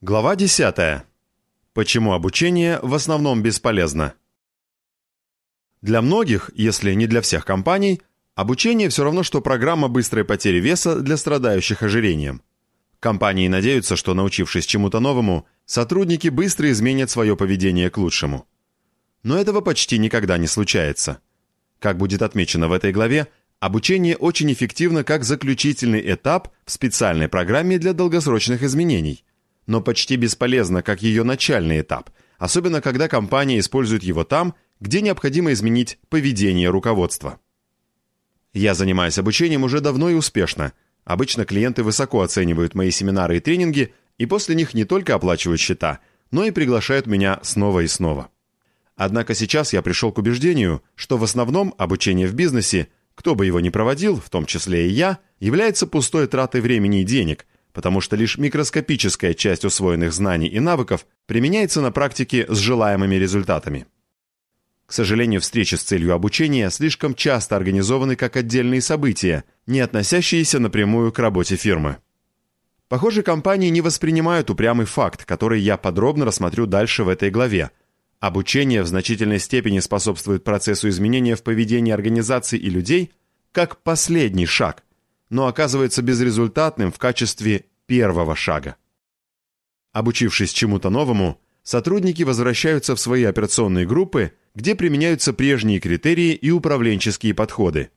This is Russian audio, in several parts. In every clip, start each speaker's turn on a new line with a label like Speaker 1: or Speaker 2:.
Speaker 1: Глава 10. Почему обучение в основном бесполезно? Для многих, если не для всех компаний, обучение все равно, что программа быстрой потери веса для страдающих ожирением. Компании надеются, что научившись чему-то новому, сотрудники быстро изменят свое поведение к лучшему. Но этого почти никогда не случается. Как будет отмечено в этой главе, обучение очень эффективно как заключительный этап в специальной программе для долгосрочных изменений – но почти бесполезно, как ее начальный этап, особенно когда компания использует его там, где необходимо изменить поведение руководства. Я занимаюсь обучением уже давно и успешно. Обычно клиенты высоко оценивают мои семинары и тренинги, и после них не только оплачивают счета, но и приглашают меня снова и снова. Однако сейчас я пришел к убеждению, что в основном обучение в бизнесе, кто бы его ни проводил, в том числе и я, является пустой тратой времени и денег – потому что лишь микроскопическая часть усвоенных знаний и навыков применяется на практике с желаемыми результатами. К сожалению, встречи с целью обучения слишком часто организованы как отдельные события, не относящиеся напрямую к работе фирмы. Похоже, компании не воспринимают упрямый факт, который я подробно рассмотрю дальше в этой главе. Обучение в значительной степени способствует процессу изменения в поведении организаций и людей как последний шаг, но оказывается безрезультатным в качестве первого шага. Обучившись чему-то новому, сотрудники возвращаются в свои операционные группы, где применяются прежние критерии и управленческие подходы.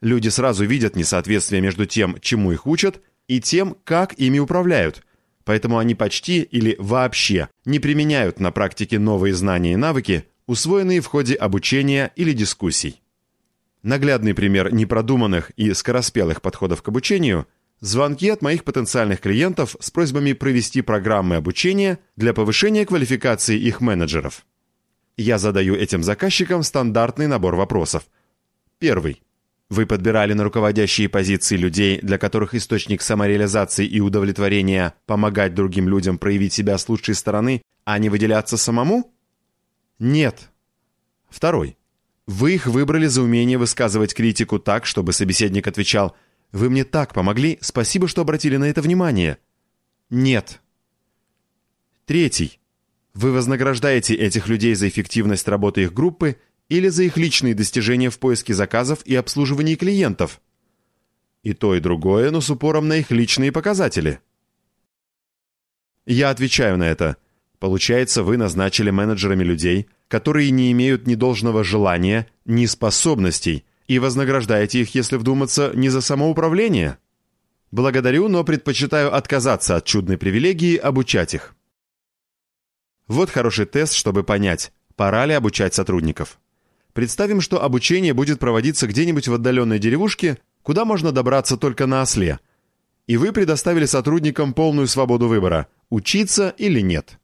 Speaker 1: Люди сразу видят несоответствие между тем, чему их учат, и тем, как ими управляют, поэтому они почти или вообще не применяют на практике новые знания и навыки, усвоенные в ходе обучения или дискуссий. Наглядный пример непродуманных и скороспелых подходов к обучению – звонки от моих потенциальных клиентов с просьбами провести программы обучения для повышения квалификации их менеджеров. Я задаю этим заказчикам стандартный набор вопросов. Первый. Вы подбирали на руководящие позиции людей, для которых источник самореализации и удовлетворения – помогать другим людям проявить себя с лучшей стороны, а не выделяться самому? Нет. Второй. Вы их выбрали за умение высказывать критику так, чтобы собеседник отвечал «Вы мне так помогли, спасибо, что обратили на это внимание». Нет. Третий. Вы вознаграждаете этих людей за эффективность работы их группы или за их личные достижения в поиске заказов и обслуживании клиентов. И то, и другое, но с упором на их личные показатели. Я отвечаю на это. Получается, вы назначили менеджерами людей – которые не имеют ни должного желания, ни способностей, и вознаграждаете их, если вдуматься, не за самоуправление? Благодарю, но предпочитаю отказаться от чудной привилегии обучать их. Вот хороший тест, чтобы понять, пора ли обучать сотрудников. Представим, что обучение будет проводиться где-нибудь в отдаленной деревушке, куда можно добраться только на осле. И вы предоставили сотрудникам полную свободу выбора – учиться или нет.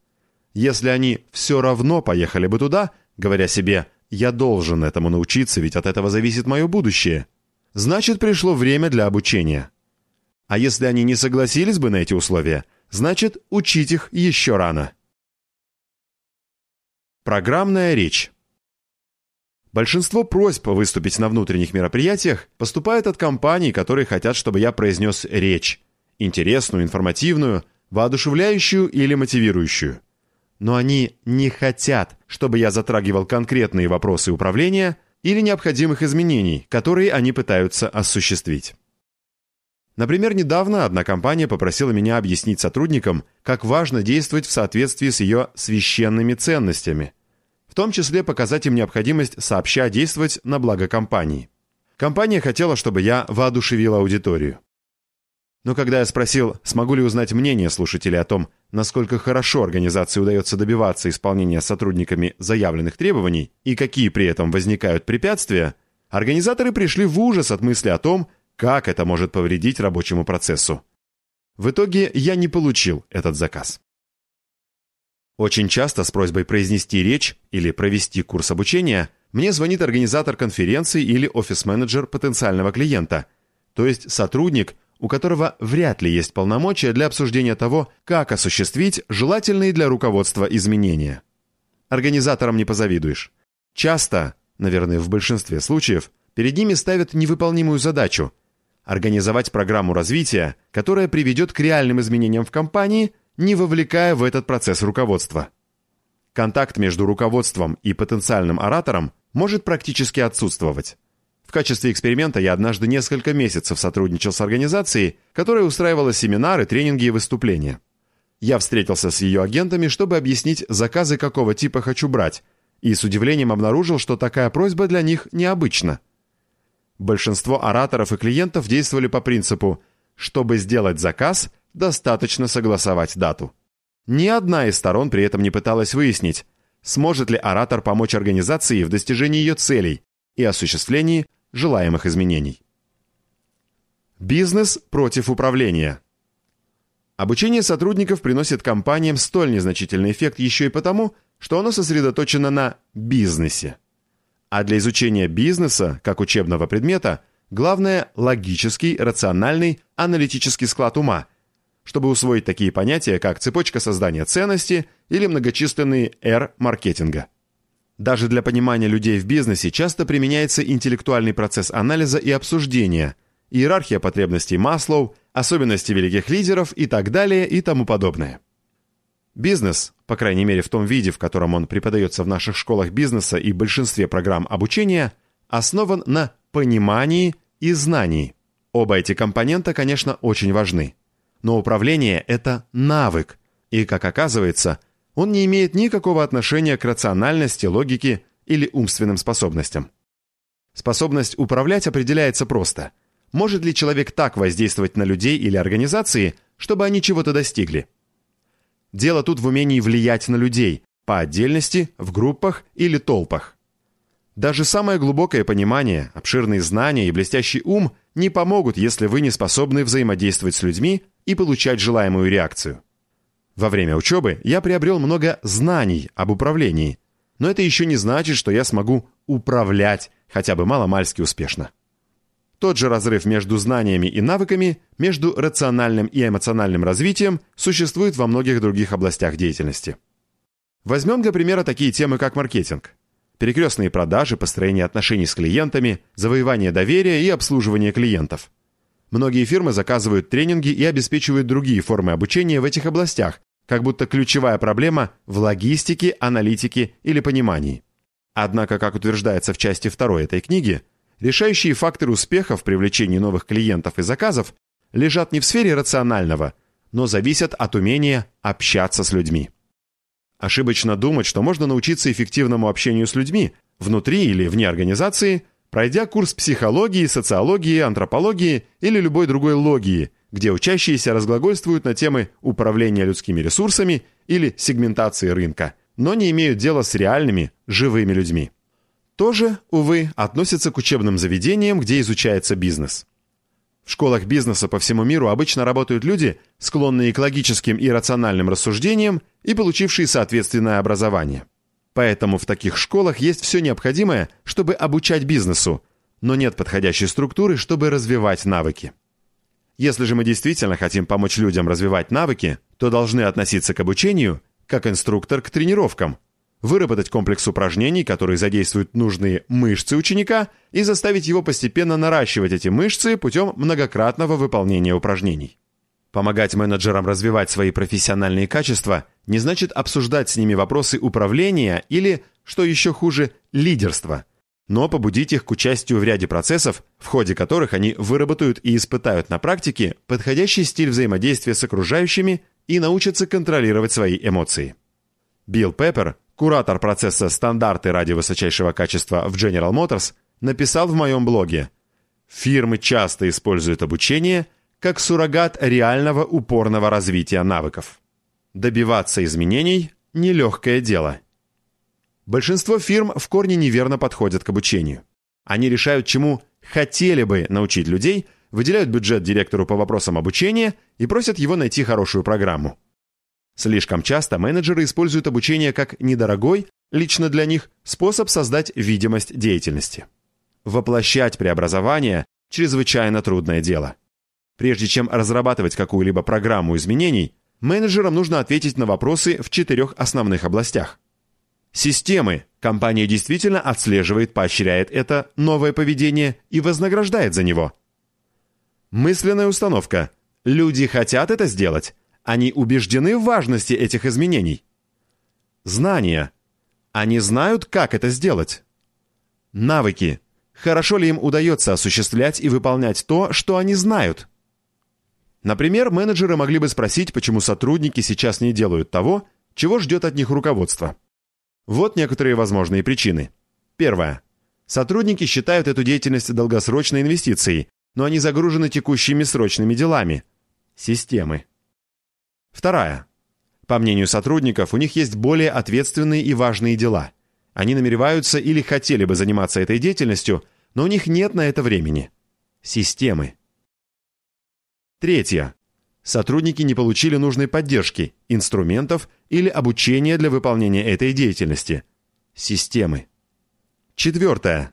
Speaker 1: Если они все равно поехали бы туда, говоря себе «я должен этому научиться, ведь от этого зависит мое будущее», значит пришло время для обучения. А если они не согласились бы на эти условия, значит учить их еще рано. Программная речь. Большинство просьб выступить на внутренних мероприятиях поступает от компаний, которые хотят, чтобы я произнес речь. Интересную, информативную, воодушевляющую или мотивирующую но они не хотят, чтобы я затрагивал конкретные вопросы управления или необходимых изменений, которые они пытаются осуществить. Например, недавно одна компания попросила меня объяснить сотрудникам, как важно действовать в соответствии с ее священными ценностями, в том числе показать им необходимость сообща действовать на благо компании. Компания хотела, чтобы я воодушевил аудиторию. Но когда я спросил, смогу ли узнать мнение слушателей о том, насколько хорошо организации удается добиваться исполнения сотрудниками заявленных требований и какие при этом возникают препятствия, организаторы пришли в ужас от мысли о том, как это может повредить рабочему процессу. В итоге я не получил этот заказ. Очень часто с просьбой произнести речь или провести курс обучения мне звонит организатор конференции или офис-менеджер потенциального клиента, то есть сотрудник, у которого вряд ли есть полномочия для обсуждения того, как осуществить желательные для руководства изменения. Организаторам не позавидуешь. Часто, наверное, в большинстве случаев, перед ними ставят невыполнимую задачу – организовать программу развития, которая приведет к реальным изменениям в компании, не вовлекая в этот процесс руководство. Контакт между руководством и потенциальным оратором может практически отсутствовать. В качестве эксперимента я однажды несколько месяцев сотрудничал с организацией, которая устраивала семинары, тренинги и выступления. Я встретился с ее агентами, чтобы объяснить заказы, какого типа хочу брать, и с удивлением обнаружил, что такая просьба для них необычна. Большинство ораторов и клиентов действовали по принципу «чтобы сделать заказ, достаточно согласовать дату». Ни одна из сторон при этом не пыталась выяснить, сможет ли оратор помочь организации в достижении ее целей и осуществлении желаемых изменений. Бизнес против управления. Обучение сотрудников приносит компаниям столь незначительный эффект еще и потому, что оно сосредоточено на бизнесе. А для изучения бизнеса, как учебного предмета, главное – логический, рациональный, аналитический склад ума, чтобы усвоить такие понятия, как цепочка создания ценности или многочисленные R маркетинга. Даже для понимания людей в бизнесе часто применяется интеллектуальный процесс анализа и обсуждения, иерархия потребностей Маслоу, особенности великих лидеров и так далее и тому подобное. Бизнес, по крайней мере в том виде, в котором он преподается в наших школах бизнеса и большинстве программ обучения, основан на понимании и знании. Оба эти компонента, конечно, очень важны. Но управление – это навык, и, как оказывается, он не имеет никакого отношения к рациональности, логике или умственным способностям. Способность управлять определяется просто. Может ли человек так воздействовать на людей или организации, чтобы они чего-то достигли – Дело тут в умении влиять на людей, по отдельности, в группах или толпах. Даже самое глубокое понимание, обширные знания и блестящий ум не помогут, если вы не способны взаимодействовать с людьми и получать желаемую реакцию. Во время учебы я приобрел много знаний об управлении, но это еще не значит, что я смогу управлять хотя бы маломальски успешно. Тот же разрыв между знаниями и навыками, между рациональным и эмоциональным развитием существует во многих других областях деятельности. Возьмем для примера такие темы, как маркетинг. Перекрестные продажи, построение отношений с клиентами, завоевание доверия и обслуживание клиентов. Многие фирмы заказывают тренинги и обеспечивают другие формы обучения в этих областях, как будто ключевая проблема в логистике, аналитике или понимании. Однако, как утверждается в части 2 этой книги, Решающие факторы успеха в привлечении новых клиентов и заказов лежат не в сфере рационального, но зависят от умения общаться с людьми. Ошибочно думать, что можно научиться эффективному общению с людьми внутри или вне организации, пройдя курс психологии, социологии, антропологии или любой другой логии, где учащиеся разглагольствуют на темы управления людскими ресурсами или сегментации рынка, но не имеют дела с реальными, живыми людьми тоже, увы, относится к учебным заведениям, где изучается бизнес. В школах бизнеса по всему миру обычно работают люди, склонные к логическим и рациональным рассуждениям и получившие соответственное образование. Поэтому в таких школах есть все необходимое, чтобы обучать бизнесу, но нет подходящей структуры, чтобы развивать навыки. Если же мы действительно хотим помочь людям развивать навыки, то должны относиться к обучению как инструктор к тренировкам – выработать комплекс упражнений, которые задействуют нужные мышцы ученика, и заставить его постепенно наращивать эти мышцы путем многократного выполнения упражнений. Помогать менеджерам развивать свои профессиональные качества не значит обсуждать с ними вопросы управления или, что еще хуже, лидерства, но побудить их к участию в ряде процессов, в ходе которых они выработают и испытают на практике подходящий стиль взаимодействия с окружающими и научатся контролировать свои эмоции. Билл Пеппер куратор процесса «Стандарты ради высочайшего качества» в General Motors, написал в моем блоге «Фирмы часто используют обучение как суррогат реального упорного развития навыков. Добиваться изменений – нелегкое дело». Большинство фирм в корне неверно подходят к обучению. Они решают, чему хотели бы научить людей, выделяют бюджет директору по вопросам обучения и просят его найти хорошую программу. Слишком часто менеджеры используют обучение как недорогой, лично для них, способ создать видимость деятельности. Воплощать преобразование – чрезвычайно трудное дело. Прежде чем разрабатывать какую-либо программу изменений, менеджерам нужно ответить на вопросы в четырех основных областях. Системы. Компания действительно отслеживает, поощряет это новое поведение и вознаграждает за него. Мысленная установка. Люди хотят это сделать, Они убеждены в важности этих изменений. Знания. Они знают, как это сделать. Навыки. Хорошо ли им удается осуществлять и выполнять то, что они знают? Например, менеджеры могли бы спросить, почему сотрудники сейчас не делают того, чего ждет от них руководство. Вот некоторые возможные причины. Первое. Сотрудники считают эту деятельность долгосрочной инвестицией, но они загружены текущими срочными делами. Системы. Вторая. По мнению сотрудников, у них есть более ответственные и важные дела. Они намереваются или хотели бы заниматься этой деятельностью, но у них нет на это времени. Системы. Третье. Сотрудники не получили нужной поддержки, инструментов или обучения для выполнения этой деятельности. Системы. Четвертое.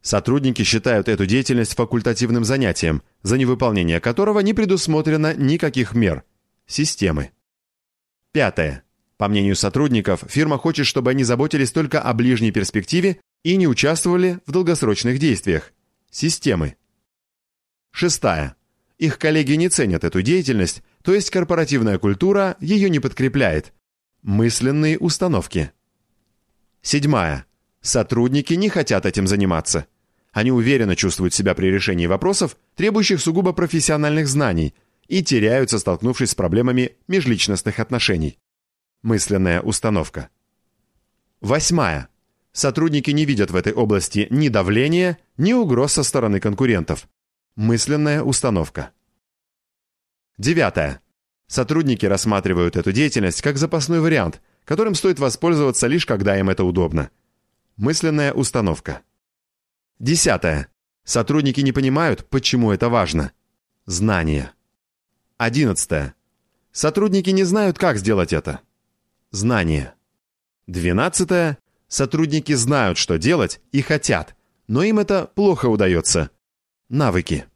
Speaker 1: Сотрудники считают эту деятельность факультативным занятием, за невыполнение которого не предусмотрено никаких мер. Системы. Пятое. По мнению сотрудников, фирма хочет, чтобы они заботились только о ближней перспективе и не участвовали в долгосрочных действиях. Системы. Шестая. Их коллеги не ценят эту деятельность, то есть корпоративная культура ее не подкрепляет. Мысленные установки. Седьмая. Сотрудники не хотят этим заниматься. Они уверенно чувствуют себя при решении вопросов, требующих сугубо профессиональных знаний, и теряются, столкнувшись с проблемами межличностных отношений. Мысленная установка. Восьмая. Сотрудники не видят в этой области ни давления, ни угроз со стороны конкурентов. Мысленная установка. Девятое. Сотрудники рассматривают эту деятельность как запасной вариант, которым стоит воспользоваться лишь когда им это удобно. Мысленная установка. Десятое. Сотрудники не понимают, почему это важно. Знание. Одиннадцатое. Сотрудники не знают, как сделать это. Знание. Двенадцатое. Сотрудники знают, что делать и хотят, но им это плохо удается. Навыки.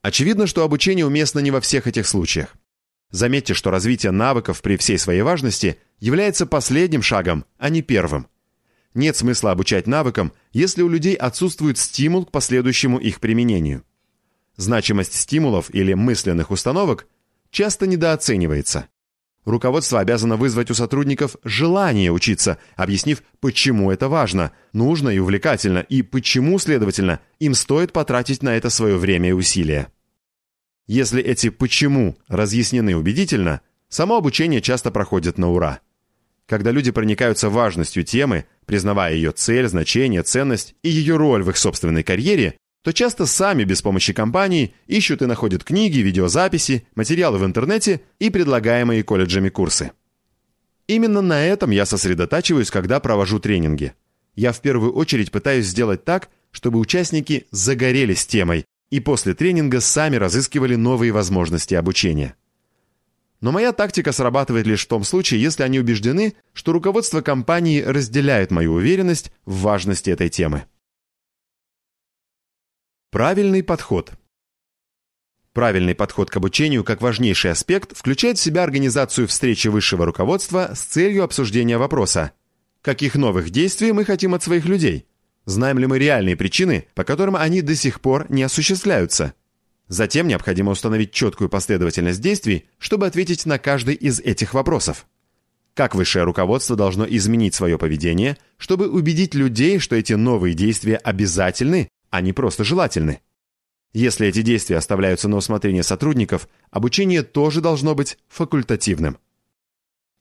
Speaker 1: Очевидно, что обучение уместно не во всех этих случаях. Заметьте, что развитие навыков при всей своей важности является последним шагом, а не первым. Нет смысла обучать навыкам, если у людей отсутствует стимул к последующему их применению. Значимость стимулов или мысленных установок часто недооценивается. Руководство обязано вызвать у сотрудников желание учиться, объяснив, почему это важно, нужно и увлекательно, и почему, следовательно, им стоит потратить на это свое время и усилия. Если эти «почему» разъяснены убедительно, само обучение часто проходит на ура. Когда люди проникаются важностью темы, признавая ее цель, значение, ценность и ее роль в их собственной карьере, то часто сами без помощи компании ищут и находят книги, видеозаписи, материалы в интернете и предлагаемые колледжами курсы. Именно на этом я сосредотачиваюсь, когда провожу тренинги. Я в первую очередь пытаюсь сделать так, чтобы участники загорелись темой и после тренинга сами разыскивали новые возможности обучения. Но моя тактика срабатывает лишь в том случае, если они убеждены, что руководство компании разделяет мою уверенность в важности этой темы. Правильный подход. Правильный подход к обучению как важнейший аспект включает в себя организацию встречи высшего руководства с целью обсуждения вопроса «Каких новых действий мы хотим от своих людей?» Знаем ли мы реальные причины, по которым они до сих пор не осуществляются? Затем необходимо установить четкую последовательность действий, чтобы ответить на каждый из этих вопросов. Как высшее руководство должно изменить свое поведение, чтобы убедить людей, что эти новые действия обязательны они просто желательны. Если эти действия оставляются на усмотрение сотрудников, обучение тоже должно быть факультативным.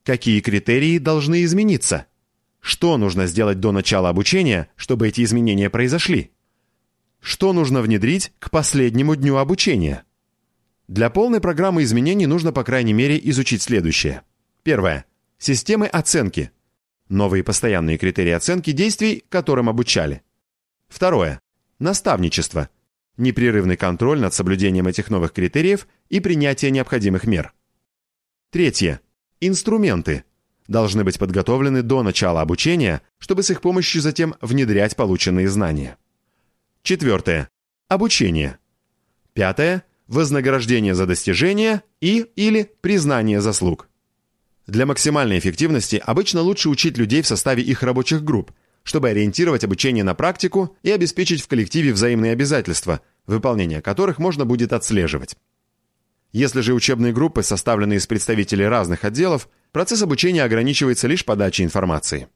Speaker 1: Какие критерии должны измениться? Что нужно сделать до начала обучения, чтобы эти изменения произошли? Что нужно внедрить к последнему дню обучения? Для полной программы изменений нужно, по крайней мере, изучить следующее. Первое. Системы оценки. Новые постоянные критерии оценки действий, которым обучали. Второе. Наставничество. Непрерывный контроль над соблюдением этих новых критериев и принятие необходимых мер. Третье. Инструменты. Должны быть подготовлены до начала обучения, чтобы с их помощью затем внедрять полученные знания. Четвертое. Обучение. Пятое. Вознаграждение за достижения и или признание заслуг. Для максимальной эффективности обычно лучше учить людей в составе их рабочих групп, чтобы ориентировать обучение на практику и обеспечить в коллективе взаимные обязательства, выполнение которых можно будет отслеживать. Если же учебные группы составлены из представителей разных отделов, процесс обучения ограничивается лишь подачей информации.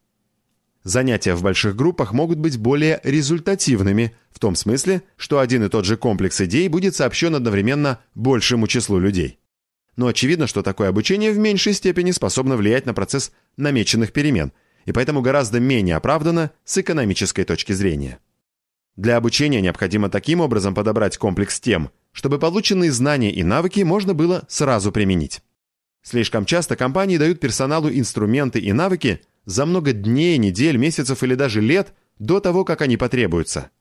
Speaker 1: Занятия в больших группах могут быть более результативными, в том смысле, что один и тот же комплекс идей будет сообщен одновременно большему числу людей. Но очевидно, что такое обучение в меньшей степени способно влиять на процесс намеченных перемен, и поэтому гораздо менее оправдано с экономической точки зрения. Для обучения необходимо таким образом подобрать комплекс тем, чтобы полученные знания и навыки можно было сразу применить. Слишком часто компании дают персоналу инструменты и навыки за много дней, недель, месяцев или даже лет до того, как они потребуются.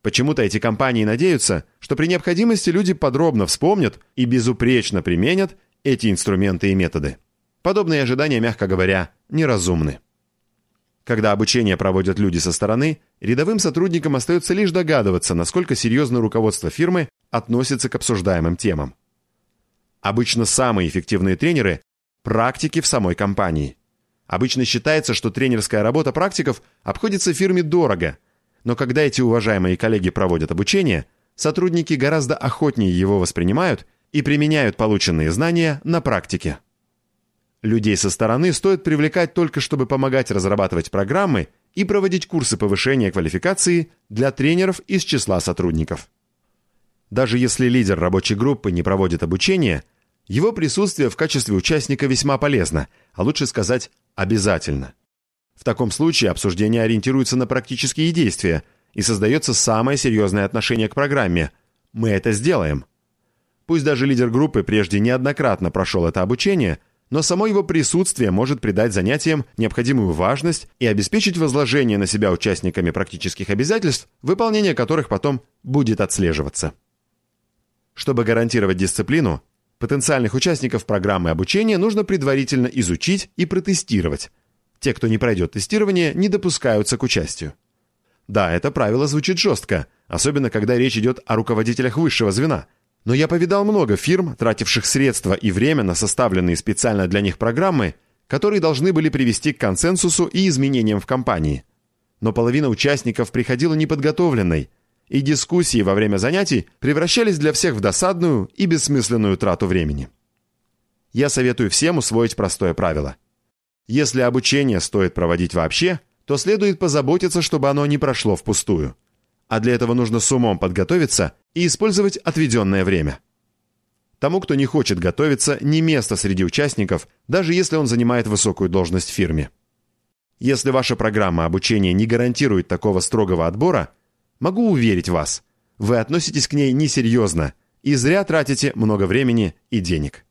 Speaker 1: Почему-то эти компании надеются, что при необходимости люди подробно вспомнят и безупречно применят эти инструменты и методы. Подобные ожидания, мягко говоря, неразумны. Когда обучение проводят люди со стороны, рядовым сотрудникам остается лишь догадываться, насколько серьезно руководство фирмы относится к обсуждаемым темам. Обычно самые эффективные тренеры – практики в самой компании. Обычно считается, что тренерская работа практиков обходится фирме дорого, но когда эти уважаемые коллеги проводят обучение, сотрудники гораздо охотнее его воспринимают и применяют полученные знания на практике. Людей со стороны стоит привлекать только чтобы помогать разрабатывать программы и проводить курсы повышения квалификации для тренеров из числа сотрудников. Даже если лидер рабочей группы не проводит обучение, его присутствие в качестве участника весьма полезно, а лучше сказать обязательно. В таком случае обсуждение ориентируется на практические действия и создается самое серьезное отношение к программе. Мы это сделаем. Пусть даже лидер группы прежде неоднократно прошел это обучение – но само его присутствие может придать занятиям необходимую важность и обеспечить возложение на себя участниками практических обязательств, выполнение которых потом будет отслеживаться. Чтобы гарантировать дисциплину, потенциальных участников программы обучения нужно предварительно изучить и протестировать. Те, кто не пройдет тестирование, не допускаются к участию. Да, это правило звучит жестко, особенно когда речь идет о руководителях высшего звена – но я повидал много фирм, тративших средства и время на составленные специально для них программы, которые должны были привести к консенсусу и изменениям в компании. Но половина участников приходила неподготовленной, и дискуссии во время занятий превращались для всех в досадную и бессмысленную трату времени. Я советую всем усвоить простое правило. Если обучение стоит проводить вообще, то следует позаботиться, чтобы оно не прошло впустую. А для этого нужно с умом подготовиться и использовать отведенное время. Тому, кто не хочет готовиться, не место среди участников, даже если он занимает высокую должность в фирме. Если ваша программа обучения не гарантирует такого строгого отбора, могу уверить вас, вы относитесь к ней несерьезно и зря тратите много времени и денег.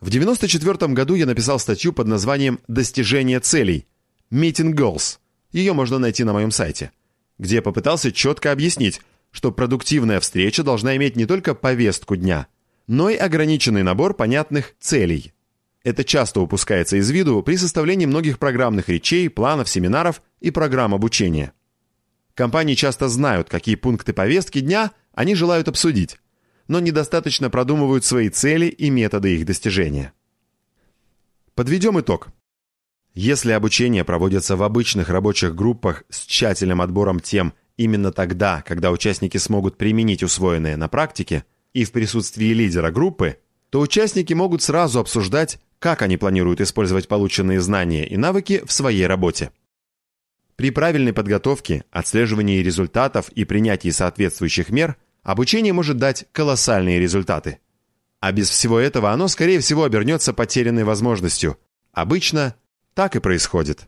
Speaker 1: В 1994 году я написал статью под названием «Достижение целей» – «Meeting Goals». Ее можно найти на моем сайте, где попытался четко объяснить, что продуктивная встреча должна иметь не только повестку дня, но и ограниченный набор понятных целей. Это часто упускается из виду при составлении многих программных речей, планов, семинаров и программ обучения. Компании часто знают, какие пункты повестки дня они желают обсудить, но недостаточно продумывают свои цели и методы их достижения. Подведем итог. Если обучение проводится в обычных рабочих группах с тщательным отбором тем Именно тогда, когда участники смогут применить усвоенное на практике и в присутствии лидера группы, то участники могут сразу обсуждать, как они планируют использовать полученные знания и навыки в своей работе. При правильной подготовке, отслеживании результатов и принятии соответствующих мер обучение может дать колоссальные результаты. А без всего этого оно, скорее всего, обернется потерянной возможностью. Обычно так и происходит.